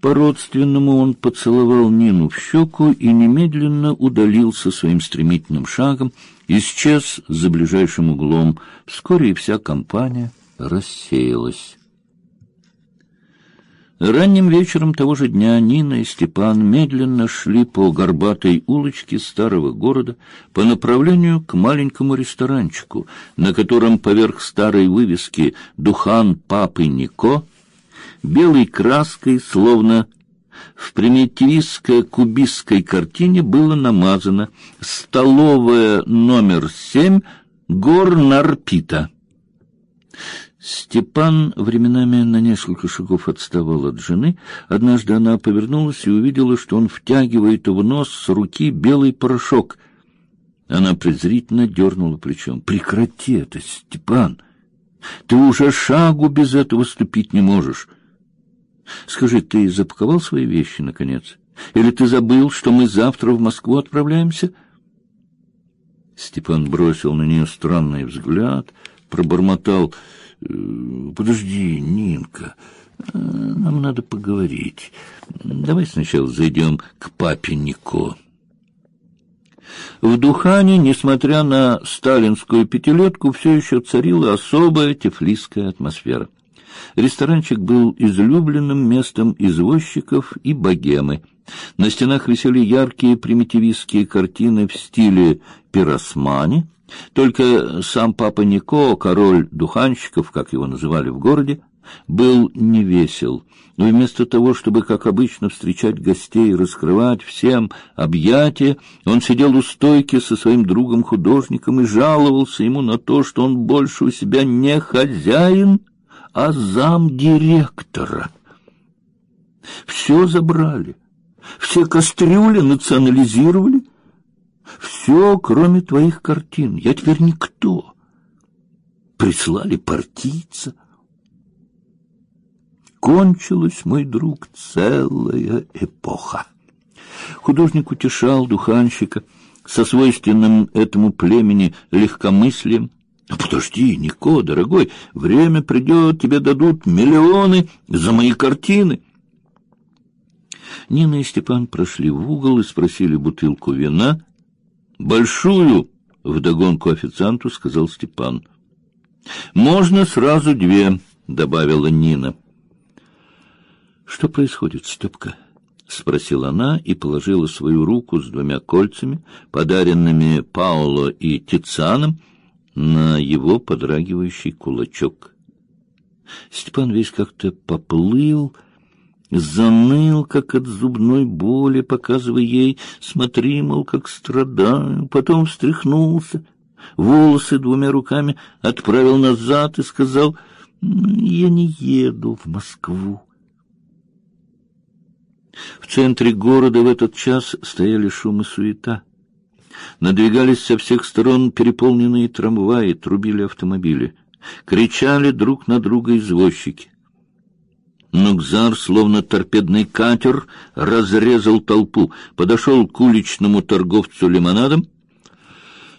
По-родственному он поцеловал Нину в щеку и немедленно удалился своим стремительным шагом, исчез за ближайшим углом. Вскоре и вся компания рассеялась. Ранним вечером того же дня Нина и Степан медленно шли по горбатой улочке старого города по направлению к маленькому ресторанчику, на котором поверх старой вывески «Духан папы Нико» белой краской, словно в примитивистской кубистской картине было намазано «Столовая номер семь Горнарпита». Степан временами на несколько шагов отставал от жены. Однажды она повернулась и увидела, что он втягивает в нос с руки белый порошок. Она презрительно дернула плечом. «Прекрати это, Степан! Ты уже шагу без этого ступить не можешь. Скажи, ты запаковал свои вещи, наконец? Или ты забыл, что мы завтра в Москву отправляемся?» Степан бросил на нее странный взгляд, пробормотал... Э, подожди, Нинка, э, нам надо поговорить. Давай сначала зайдем к папе Нико. В Духане, несмотря на сталинскую пятилетку, все еще царила особая тефлисская атмосфера. Ресторанчик был излюбленным местом извозчиков и богемы. На стенах висели яркие примитивистские картины в стиле пиросмани — только сам папа Нико, король духанщиков, как его называли в городе, был невесел. Но вместо того, чтобы, как обычно, встречать гостей и раскрывать всем объятия, он сидел у стойки со своим другом-художником и жаловался ему на то, что он больше у себя не хозяин, а зам директора. Все забрали, все кастрюли национализировали, все, кроме твоих картин. Я теперь никто. Прислали партийца. Кончилась, мой друг, целая эпоха. Художник утешал духанщика со свойственным этому племени легкомыслием. «Ну, подожди, Нико, дорогой, время придет, тебе дадут миллионы за мои картины. Нина и Степан прошли в угол и спросили бутылку вина. Большую, вдогонку официанту сказал Степан. Можно сразу две, добавила Нина. Что происходит, Степка? спросила она и положила свою руку с двумя кольцами, подаренными Пауло и Тицианом, на его подрагивающий кулачок. Степан весь как-то поплыл, заныл, как от зубной боли, показывая ей, смотри, мол, как страдаю, потом встряхнулся, волосы двумя руками отправил назад и сказал, я не еду в Москву. В центре города в этот час стояли шум и суета. Надвигались со всех сторон переполненные трамваи, трубили автомобили. Кричали друг на друга извозчики. Нукзар, словно торпедный катер, разрезал толпу, подошел к уличному торговцу лимонадом.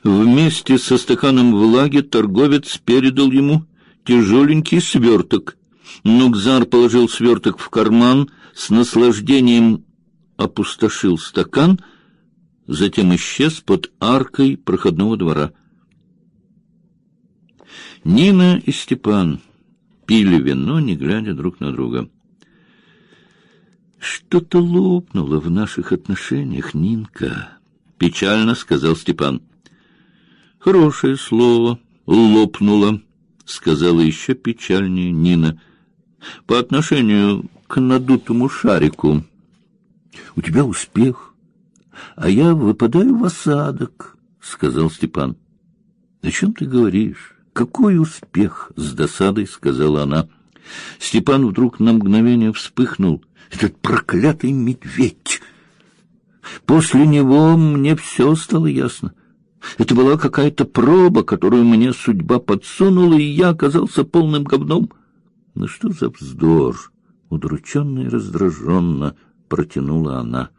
Вместе со стаканом влаги торговец передал ему тяжеленький сверток. Нукзар положил сверток в карман, с наслаждением опустошил стакан, затем исчез под аркой проходного двора. Нина и Степан пили вино, не глядя друг на друга. Что-то лопнуло в наших отношениях, Нинка, печально сказал Степан. Хорошее слово, лопнуло, сказала еще печальнее Нина. По отношению к надутому шарику. У тебя успех, а я выпадаю в осадок, сказал Степан. О чем ты говоришь? Какой успех, с досадой сказала она. Степан вдруг на мгновение вспыхнул. Этот проклятый медведь. После него мне все стало ясно. Это была какая-то проба, которую мне судьба подсунула, и я оказался полным говном. Ну что за вздор? Удрученно и раздраженно протянула она.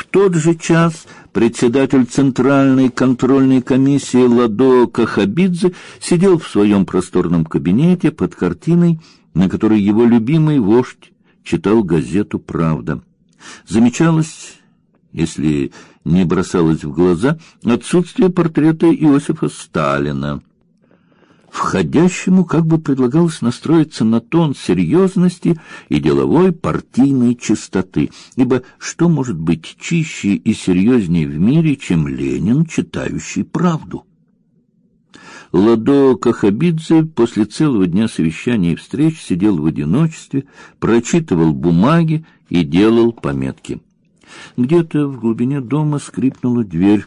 В тот же час председатель Центральной контрольной комиссии Ладо Кахабидзе сидел в своем просторном кабинете под картиной, на которой его любимый вождь читал газету «Правда». Замечалось, если не бросалось в глаза, отсутствие портрета Иосифа Сталина. Входящему как бы предлагалось настроиться на тон серьезности и деловой партийной чистоты, ибо что может быть чище и серьезнее в мире, чем Ленин, читающий правду? Ладо Кахабидзе после целого дня совещаний и встреч сидел в одиночестве, прочитывал бумаги и делал пометки. Где-то в глубине дома скрипнула дверь.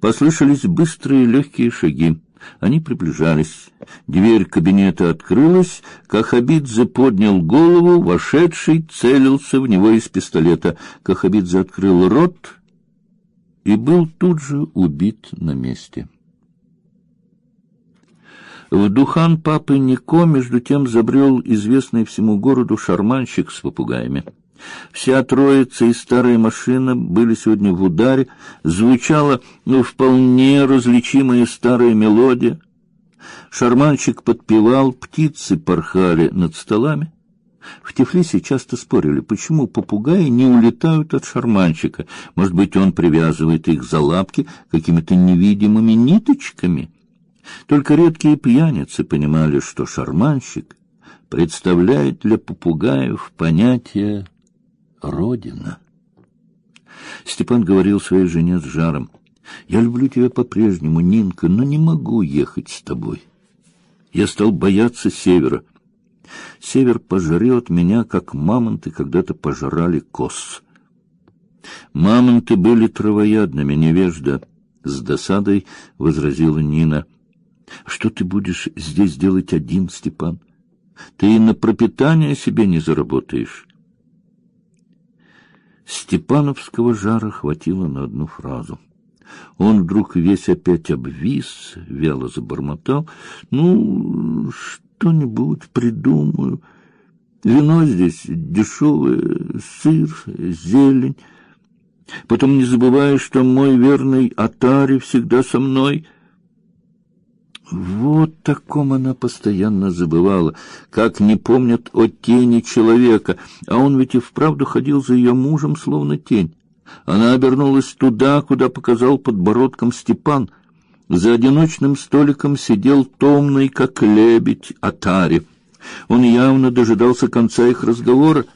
Послышались быстрые легкие шаги. Они приближались. Дверь кабинета открылась, Кахабидзе поднял голову, вошедший целился в него из пистолета. Кахабидзе открыл рот и был тут же убит на месте. В Духан папы Нико между тем забрел известный всему городу шарманщик с попугаями. Вся троица и старая машина были сегодня в ударе, звучала ну, вполне различимая старая мелодия. Шарманщик подпевал, птицы порхали над столами. В Тифлисе часто спорили, почему попугаи не улетают от шарманщика. Может быть, он привязывает их за лапки какими-то невидимыми ниточками. Только редкие пьяницы понимали, что шарманщик представляет для попугаев понятие родина. Степан говорил своей жене с жаром: "Я люблю тебя по-прежнему, Нинка, но не могу ехать с тобой. Я стал бояться севера. Север пожрет меня, как мамонты когда-то пожрали коз. Мамонты были травоядными, невежда", с досадой возразила Нина. "Что ты будешь здесь делать один, Степан? Ты и на пропитание себе не заработаешь". Степановского жара хватило на одну фразу. Он вдруг весь опять обвис, вяло забормотал. «Ну, что-нибудь придумаю. Вино здесь дешевое, сыр, зелень. Потом не забывай, что мой верный Атари всегда со мной». Вот таком она постоянно забывала, как не помнят о тени человека, а он ведь и вправду ходил за ее мужем, словно тень. Она обернулась туда, куда показал подбородком Степан. За одиночным столиком сидел томный, как лебедь, Атари. Он явно дожидался конца их разговора.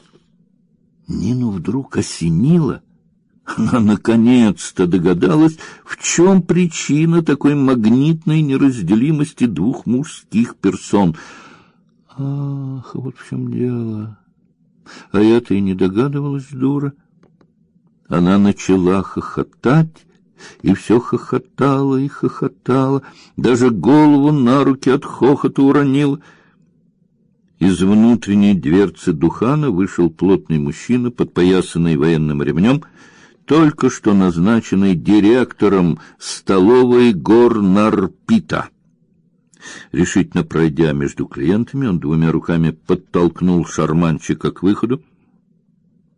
Нину вдруг осенило — она наконец-то догадалась, в чем причина такой магнитной неразделимости двух мужских персон. Ах, вот в чем дело. А я-то и не догадывалась, дура. Она начала хохотать, и все хохотала и хохотала, даже голову на руки от хохота уронила. Из внутренней дверцы Духана вышел плотный мужчина, подпоясанный военным ремнем, только что назначенный директором столовой Горнарпита. Решительно пройдя между клиентами, он двумя руками подтолкнул шарманчика к выходу.